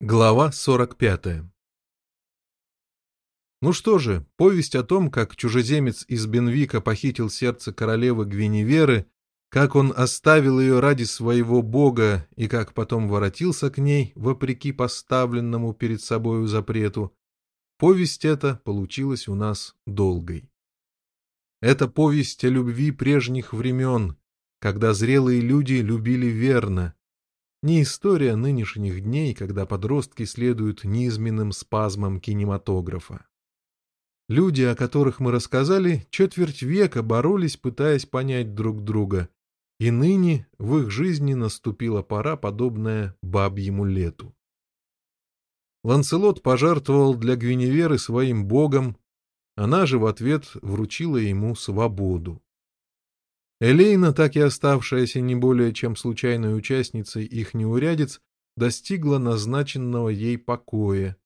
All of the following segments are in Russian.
Глава 45 Ну что же, повесть о том, как чужеземец из Бенвика похитил сердце королевы Гвиневеры, как он оставил ее ради своего бога и как потом воротился к ней, вопреки поставленному перед собою запрету, повесть эта получилась у нас долгой. Это повесть о любви прежних времен, когда зрелые люди любили верно, не история нынешних дней, когда подростки следуют низменным спазмам кинематографа. Люди, о которых мы рассказали, четверть века боролись, пытаясь понять друг друга, и ныне в их жизни наступила пора, подобная бабьему лету. Ланселот пожертвовал для Гвиневеры своим богом, она же в ответ вручила ему свободу. Элейна, так и оставшаяся не более чем случайной участницей их неурядиц, достигла назначенного ей покоя.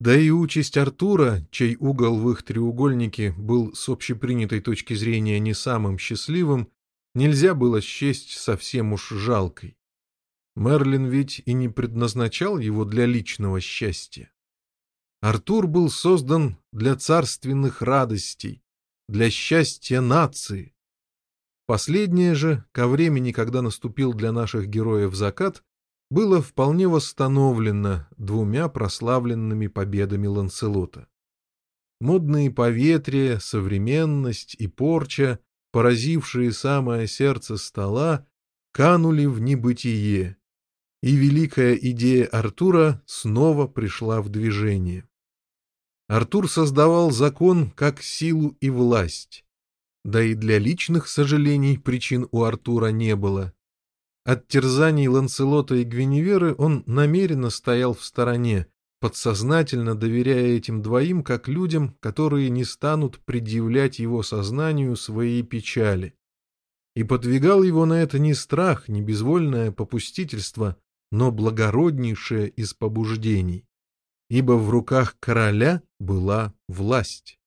Да и участь Артура, чей угол в их треугольнике был с общепринятой точки зрения не самым счастливым, нельзя было счесть совсем уж жалкой. Мерлин ведь и не предназначал его для личного счастья. Артур был создан для царственных радостей, для счастья нации. Последнее же, ко времени, когда наступил для наших героев закат, было вполне восстановлено двумя прославленными победами Ланселота. Модные поветрия, современность и порча, поразившие самое сердце стола, канули в небытие, и великая идея Артура снова пришла в движение. Артур создавал закон как силу и власть, да и для личных сожалений причин у Артура не было. От терзаний Ланселота и Гвиневеры он намеренно стоял в стороне, подсознательно доверяя этим двоим как людям, которые не станут предъявлять его сознанию свои печали. И подвигал его на это не страх, не безвольное попустительство, но благороднейшее из побуждений. Ибо в руках короля была власть.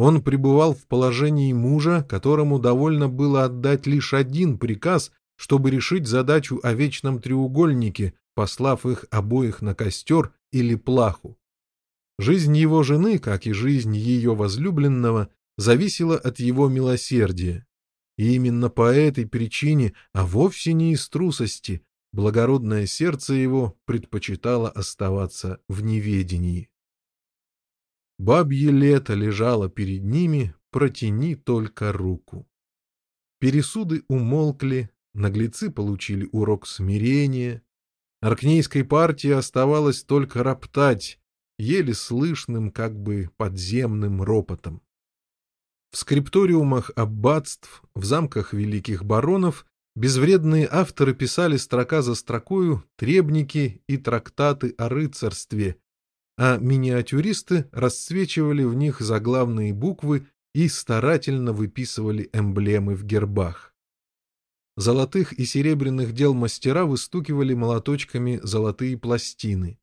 Он пребывал в положении мужа, которому довольно было отдать лишь один приказ, чтобы решить задачу о вечном треугольнике, послав их обоих на костер или плаху. Жизнь его жены, как и жизнь ее возлюбленного, зависела от его милосердия. И именно по этой причине, а вовсе не из трусости, благородное сердце его предпочитало оставаться в неведении. Бабье лето лежало перед ними, протяни только руку. Пересуды умолкли, наглецы получили урок смирения. Аркнейской партии оставалось только роптать, еле слышным, как бы подземным ропотом. В скрипториумах аббатств, в замках великих баронов безвредные авторы писали строка за строкою требники и трактаты о рыцарстве, а миниатюристы расцвечивали в них заглавные буквы и старательно выписывали эмблемы в гербах. Золотых и серебряных дел мастера выстукивали молоточками золотые пластины.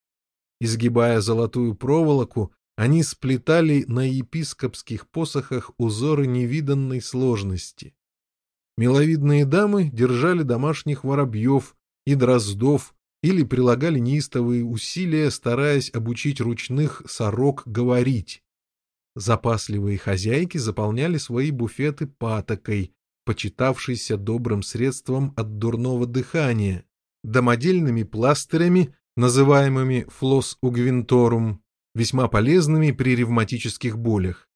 Изгибая золотую проволоку, они сплетали на епископских посохах узоры невиданной сложности. Миловидные дамы держали домашних воробьев и дроздов или прилагали неистовые усилия, стараясь обучить ручных сорок говорить. Запасливые хозяйки заполняли свои буфеты патокой, почитавшейся добрым средством от дурного дыхания, домодельными пластырями, называемыми флос угвинторум, весьма полезными при ревматических болях,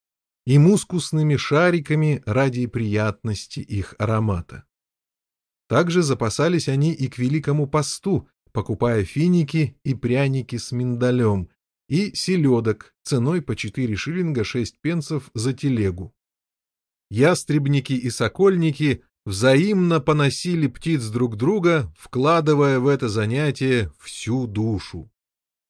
и мускусными шариками ради приятности их аромата. Также запасались они и к Великому посту, покупая финики и пряники с миндалем, и селедок ценой по 4 шиллинга 6 пенсов за телегу. Ястребники и сокольники взаимно поносили птиц друг друга, вкладывая в это занятие всю душу.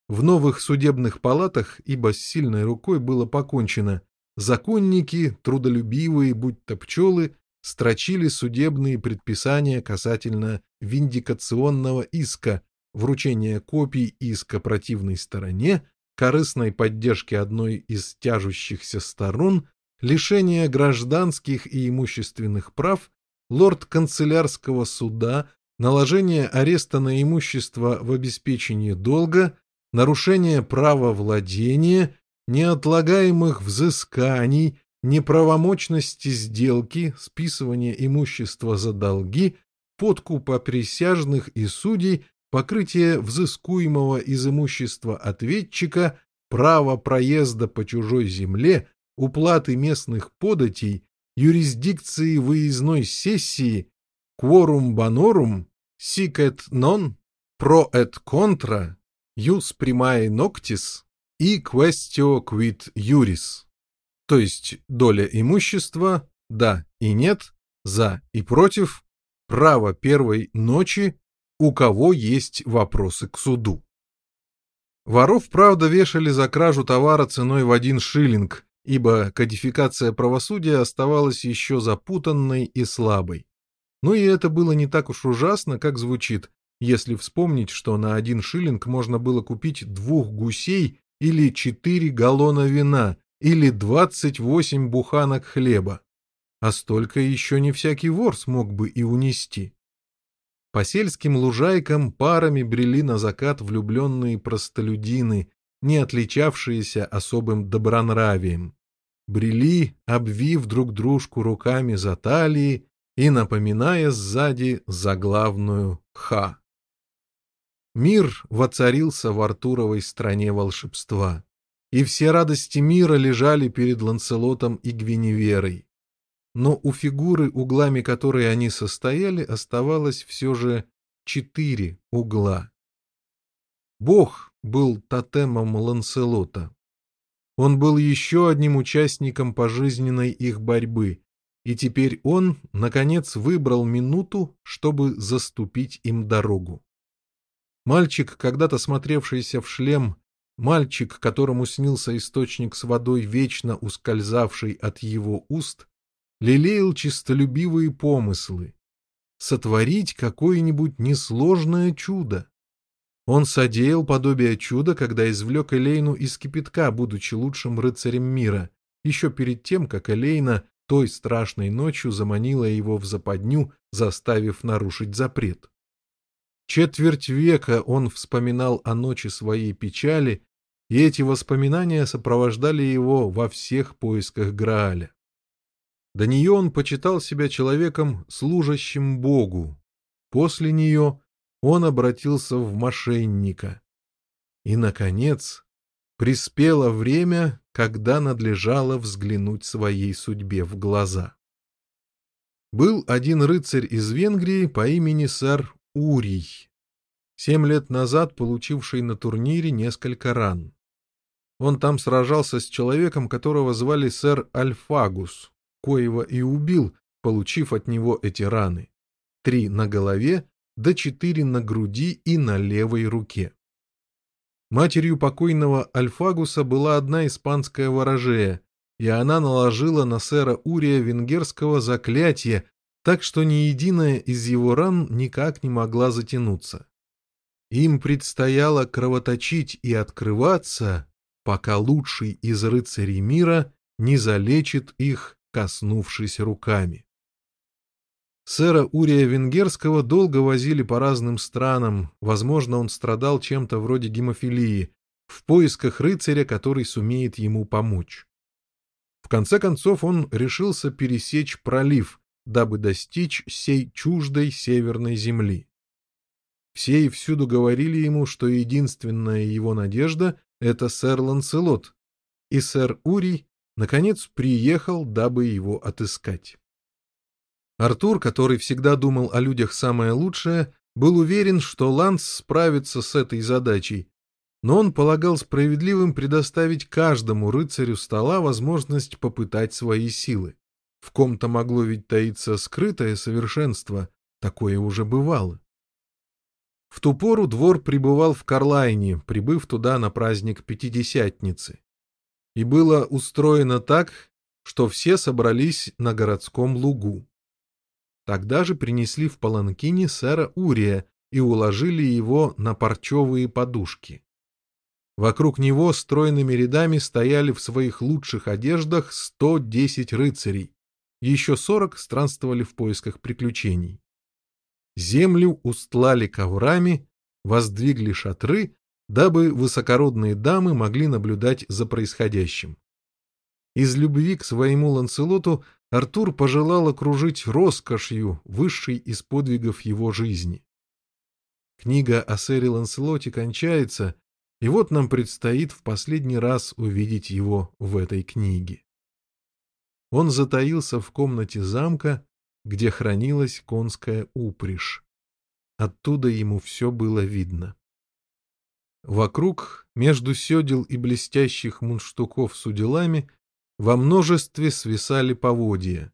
В новых судебных палатах, ибо с сильной рукой было покончено, законники, трудолюбивые, будь то пчелы, строчили судебные предписания касательно виндикационного иска, вручение копий иска противной стороне, корыстной поддержки одной из тяжущихся сторон, лишение гражданских и имущественных прав, лорд-канцелярского суда, наложение ареста на имущество в обеспечении долга, нарушение права владения, неотлагаемых взысканий, неправомочности сделки, списывания имущества за долги, подкупа присяжных и судей, покрытие взыскуемого из имущества ответчика, право проезда по чужой земле, уплаты местных податей, юрисдикции выездной сессии, quorum bonorum, sic et non, pro et contra, jus primae noctis и questio quid juris, то есть доля имущества, да и нет, за и против, право первой ночи, у кого есть вопросы к суду. Воров, правда, вешали за кражу товара ценой в один шиллинг, ибо кодификация правосудия оставалась еще запутанной и слабой. Но и это было не так уж ужасно, как звучит, если вспомнить, что на один шиллинг можно было купить двух гусей или четыре галлона вина, или двадцать восемь буханок хлеба. А столько еще не всякий вор смог бы и унести. По сельским лужайкам парами брели на закат влюбленные простолюдины, не отличавшиеся особым добронравием. Брели, обвив друг дружку руками за талии и напоминая сзади заглавную «Ха». Мир воцарился в Артуровой стране волшебства, и все радости мира лежали перед Ланселотом и Гвиневерой. Но у фигуры, углами которой они состояли, оставалось все же четыре угла. Бог был тотемом Ланселота. Он был еще одним участником пожизненной их борьбы, и теперь он, наконец, выбрал минуту, чтобы заступить им дорогу. Мальчик, когда-то смотревшийся в шлем, мальчик, которому снился источник с водой, вечно ускользавший от его уст, лелеял чистолюбивые помыслы. Сотворить какое-нибудь несложное чудо. Он содеял подобие чуда, когда извлек Элейну из кипятка, будучи лучшим рыцарем мира, еще перед тем, как Элейна той страшной ночью заманила его в западню, заставив нарушить запрет. Четверть века он вспоминал о ночи своей печали, и эти воспоминания сопровождали его во всех поисках Грааля. До нее он почитал себя человеком, служащим Богу. После нее он обратился в мошенника. И, наконец, приспело время, когда надлежало взглянуть своей судьбе в глаза. Был один рыцарь из Венгрии по имени сэр Урий, семь лет назад получивший на турнире несколько ран. Он там сражался с человеком, которого звали сэр Альфагус, коего и убил, получив от него эти раны. Три на голове, да четыре на груди и на левой руке. Матерью покойного Альфагуса была одна испанская ворожея, и она наложила на сэра Урия венгерского заклятие, так что ни единая из его ран никак не могла затянуться. Им предстояло кровоточить и открываться, пока лучший из рыцарей мира не залечит их, коснувшись руками. Сэра Урия Венгерского долго возили по разным странам, возможно, он страдал чем-то вроде гемофилии, в поисках рыцаря, который сумеет ему помочь. В конце концов он решился пересечь пролив, дабы достичь сей чуждой северной земли. Все и всюду говорили ему, что единственная его надежда — это сэр Ланселот, и сэр Урий, наконец, приехал, дабы его отыскать. Артур, который всегда думал о людях самое лучшее, был уверен, что Ланс справится с этой задачей, но он полагал справедливым предоставить каждому рыцарю стола возможность попытать свои силы. В ком-то могло ведь таиться скрытое совершенство, такое уже бывало. В ту пору двор пребывал в Карлайне, прибыв туда на праздник Пятидесятницы. И было устроено так, что все собрались на городском лугу. Тогда же принесли в паланкине сэра Урия и уложили его на парчевые подушки. Вокруг него стройными рядами стояли в своих лучших одеждах сто десять рыцарей, еще сорок странствовали в поисках приключений. Землю устлали коврами, воздвигли шатры, дабы высокородные дамы могли наблюдать за происходящим. Из любви к своему Ланселоту Артур пожелал окружить роскошью высшей из подвигов его жизни. Книга о сэре Ланселоте кончается, и вот нам предстоит в последний раз увидеть его в этой книге. Он затаился в комнате замка, где хранилась конская упряжь. Оттуда ему все было видно. Вокруг, между седел и блестящих мундштуков с уделами, во множестве свисали поводья.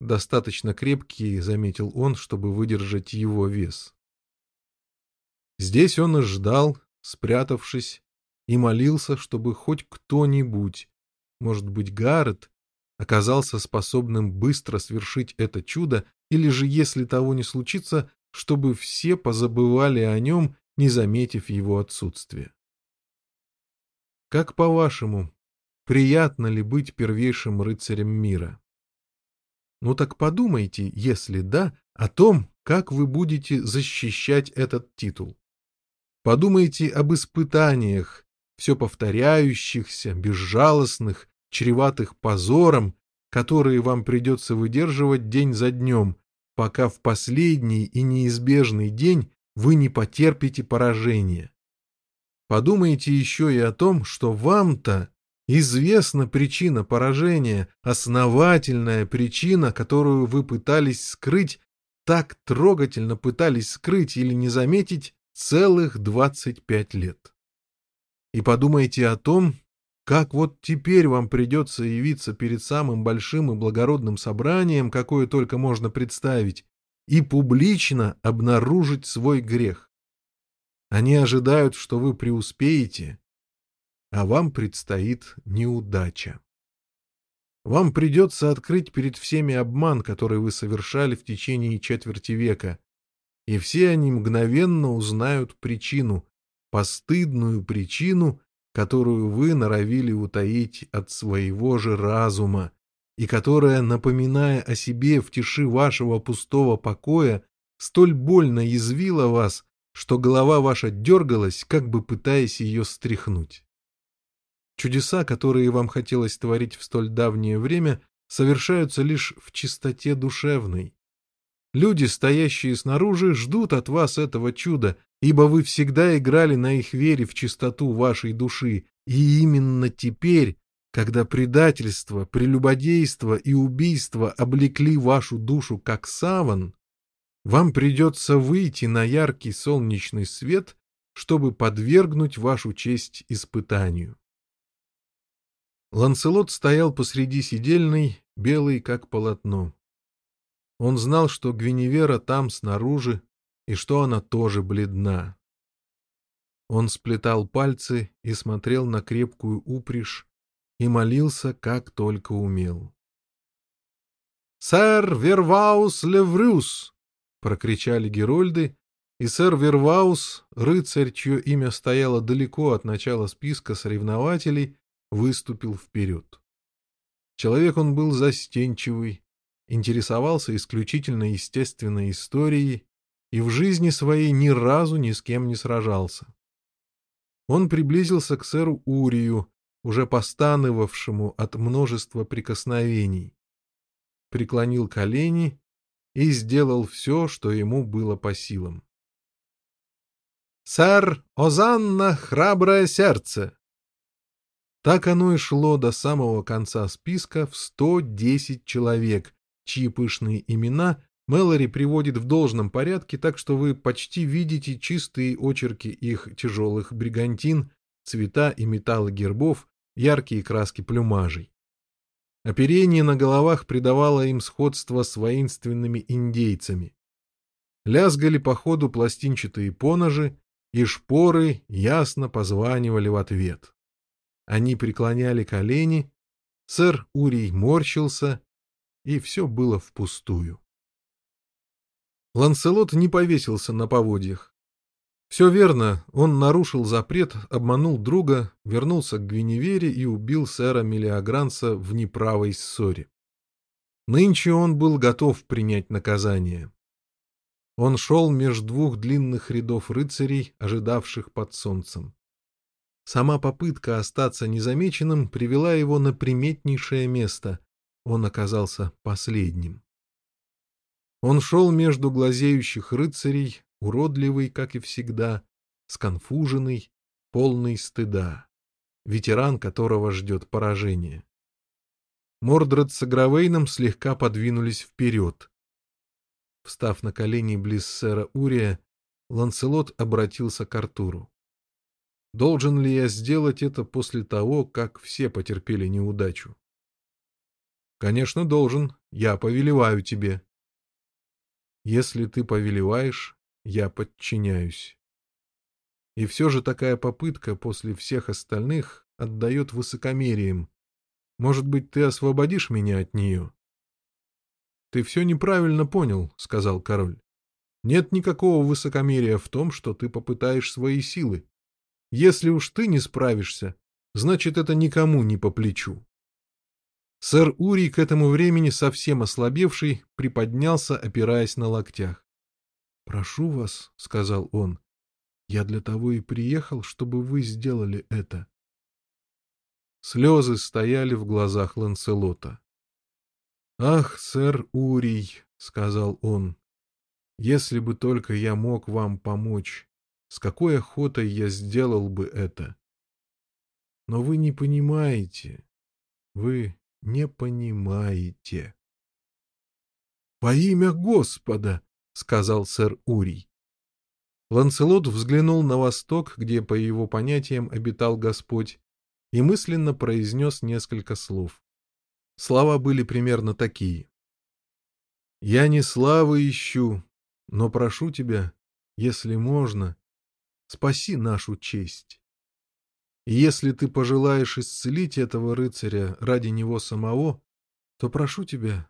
Достаточно крепкие, заметил он, чтобы выдержать его вес. Здесь он и ждал, спрятавшись, и молился, чтобы хоть кто-нибудь, может быть, Гаррет, оказался способным быстро свершить это чудо, или же, если того не случится, чтобы все позабывали о нем, не заметив его отсутствия. Как по-вашему, приятно ли быть первейшим рыцарем мира? Ну так подумайте, если да, о том, как вы будете защищать этот титул. Подумайте об испытаниях, все повторяющихся, безжалостных, чреватых позором, которые вам придется выдерживать день за днем, пока в последний и неизбежный день вы не потерпите поражения. Подумайте еще и о том, что вам-то известна причина поражения, основательная причина, которую вы пытались скрыть, так трогательно пытались скрыть или не заметить целых 25 лет. И подумайте о том, как вот теперь вам придется явиться перед самым большим и благородным собранием, какое только можно представить, и публично обнаружить свой грех. Они ожидают, что вы преуспеете, а вам предстоит неудача. Вам придется открыть перед всеми обман, который вы совершали в течение четверти века, и все они мгновенно узнают причину, постыдную причину, которую вы норовили утаить от своего же разума, и которая, напоминая о себе в тиши вашего пустого покоя, столь больно язвила вас, что голова ваша дергалась, как бы пытаясь ее стряхнуть. Чудеса, которые вам хотелось творить в столь давнее время, совершаются лишь в чистоте душевной. Люди, стоящие снаружи, ждут от вас этого чуда, ибо вы всегда играли на их вере в чистоту вашей души, и именно теперь, когда предательство, прелюбодейство и убийство облекли вашу душу как саван, вам придется выйти на яркий солнечный свет, чтобы подвергнуть вашу честь испытанию. Ланселот стоял посреди сидельной, белый как полотно. Он знал, что Гвиневера там снаружи, и что она тоже бледна. Он сплетал пальцы и смотрел на крепкую упряжь и молился, как только умел. «Сэр Верваус Леврюс!» — прокричали герольды, и сэр Верваус, рыцарь, чье имя стояло далеко от начала списка соревнователей, выступил вперед. Человек он был застенчивый, интересовался исключительно естественной историей и в жизни своей ни разу ни с кем не сражался. Он приблизился к сэру Урию, уже постанывавшему от множества прикосновений, преклонил колени и сделал все, что ему было по силам. «Сэр Озанна, храброе сердце!» Так оно и шло до самого конца списка в 110 человек, чьи пышные имена Мэлори приводит в должном порядке, так что вы почти видите чистые очерки их тяжелых бригантин, цвета и металлы гербов, яркие краски плюмажей. Оперение на головах придавало им сходство с воинственными индейцами. Лязгали по ходу пластинчатые поножи, и шпоры ясно позванивали в ответ. Они преклоняли колени, сэр Урий морщился, и все было впустую. Ланселот не повесился на поводьях. Все верно, он нарушил запрет, обманул друга, вернулся к Гвиневере и убил сэра Мелиогранца в неправой ссоре. Нынче он был готов принять наказание. Он шел меж двух длинных рядов рыцарей, ожидавших под солнцем. Сама попытка остаться незамеченным привела его на приметнейшее место. Он оказался последним. Он шел между глазеющих рыцарей, уродливый, как и всегда, сконфуженный, полный стыда, ветеран которого ждет поражение. Мордред с Агравейном слегка подвинулись вперед. Встав на колени близ сэра Урия, Ланселот обратился к Артуру. «Должен ли я сделать это после того, как все потерпели неудачу?» «Конечно, должен. Я повелеваю тебе». «Если ты повелеваешь, я подчиняюсь». И все же такая попытка после всех остальных отдает высокомерием. Может быть, ты освободишь меня от нее? «Ты все неправильно понял», — сказал король. «Нет никакого высокомерия в том, что ты попытаешь свои силы. Если уж ты не справишься, значит, это никому не по плечу». Сэр Урий, к этому времени совсем ослабевший, приподнялся, опираясь на локтях. «Прошу вас», — сказал он, — «я для того и приехал, чтобы вы сделали это». Слезы стояли в глазах Ланселота. «Ах, сэр Урий», — сказал он, — «если бы только я мог вам помочь, с какой охотой я сделал бы это. Но вы не понимаете, вы не понимаете». «Во имя Господа!» — сказал сэр Урий. Ланселот взглянул на восток, где, по его понятиям, обитал Господь, и мысленно произнес несколько слов. Слова были примерно такие. «Я не славы ищу, но прошу тебя, если можно, спаси нашу честь. И если ты пожелаешь исцелить этого рыцаря ради него самого, то прошу тебя,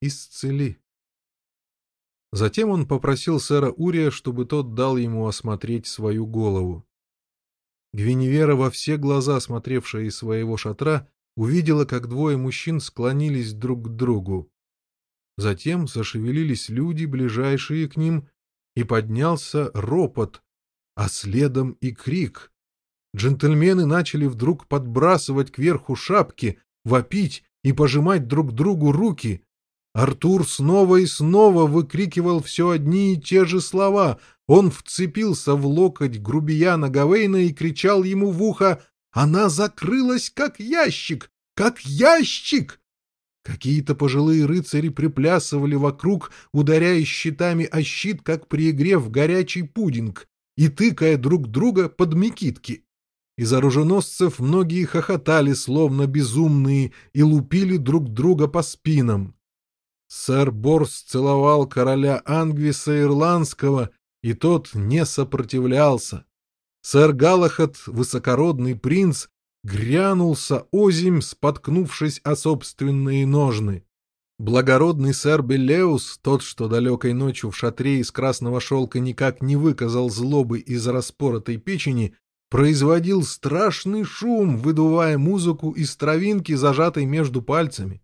исцели». Затем он попросил сэра Урия, чтобы тот дал ему осмотреть свою голову. Гвиневера, во все глаза смотревшая из своего шатра, увидела, как двое мужчин склонились друг к другу. Затем зашевелились люди, ближайшие к ним, и поднялся ропот, а следом и крик. Джентльмены начали вдруг подбрасывать кверху шапки, вопить и пожимать друг другу руки. Артур снова и снова выкрикивал все одни и те же слова. Он вцепился в локоть грубияна Гавейна и кричал ему в ухо она закрылась, как ящик! Как ящик! Какие-то пожилые рыцари приплясывали вокруг, ударяя щитами о щит, как при игре в горячий пудинг, и тыкая друг друга под мекитки. Из оруженосцев многие хохотали, словно безумные, и лупили друг друга по спинам. Сэр Борс целовал короля Ангвиса Ирландского, и тот не сопротивлялся. Сэр Галахат, высокородный принц, грянулся озимь, споткнувшись о собственные ножны. Благородный сэр Белеус, тот, что далекой ночью в шатре из красного шелка никак не выказал злобы из распоротой печени, производил страшный шум, выдувая музыку из травинки, зажатой между пальцами.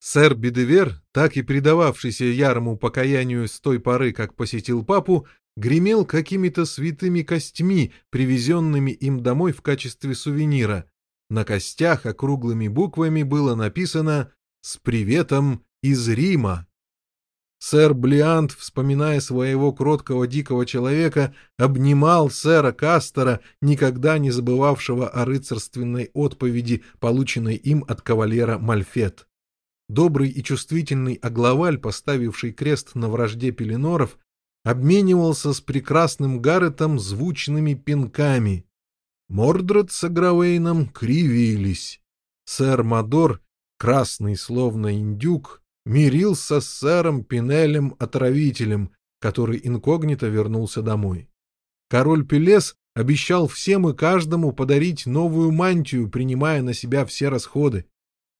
Сэр Бедевер, так и предававшийся ярому покаянию с той поры, как посетил папу, гремел какими-то святыми костьми, привезенными им домой в качестве сувенира. На костях округлыми буквами было написано «С приветом из Рима». Сэр Блиант, вспоминая своего кроткого дикого человека, обнимал сэра Кастера, никогда не забывавшего о рыцарственной отповеди, полученной им от кавалера Мальфет. Добрый и чувствительный Аглаваль, поставивший крест на вражде Пеленоров, обменивался с прекрасным Гарретом звучными пинками. Мордред с Агравейном кривились. Сэр Мадор, красный словно индюк, мирился с сэром Пинелем-отравителем, который инкогнито вернулся домой. Король Пелес обещал всем и каждому подарить новую мантию, принимая на себя все расходы.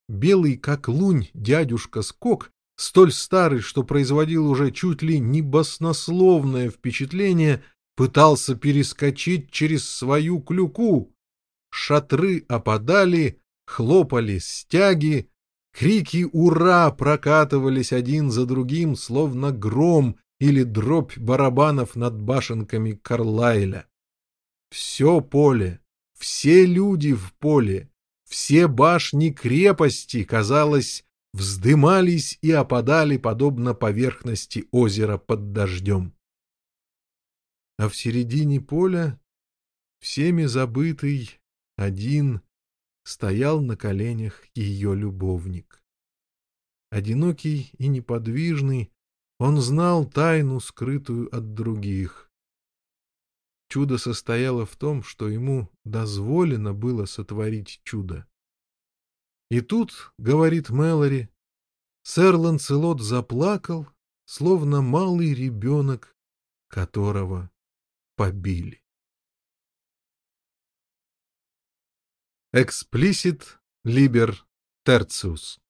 Белый, как лунь, дядюшка Скок столь старый, что производил уже чуть ли не баснословное впечатление, пытался перескочить через свою клюку. Шатры опадали, хлопали стяги, крики «Ура!» прокатывались один за другим, словно гром, или дробь барабанов над башенками Карлайля. Все поле, все люди в поле, все башни крепости, казалось, вздымались и опадали, подобно поверхности озера под дождем. А в середине поля, всеми забытый, один, стоял на коленях ее любовник. Одинокий и неподвижный, он знал тайну, скрытую от других. Чудо состояло в том, что ему дозволено было сотворить чудо. И тут, говорит Мэлори, сэр Ланцелот заплакал, словно малый ребенок, которого побили. Эксплисит либер терциус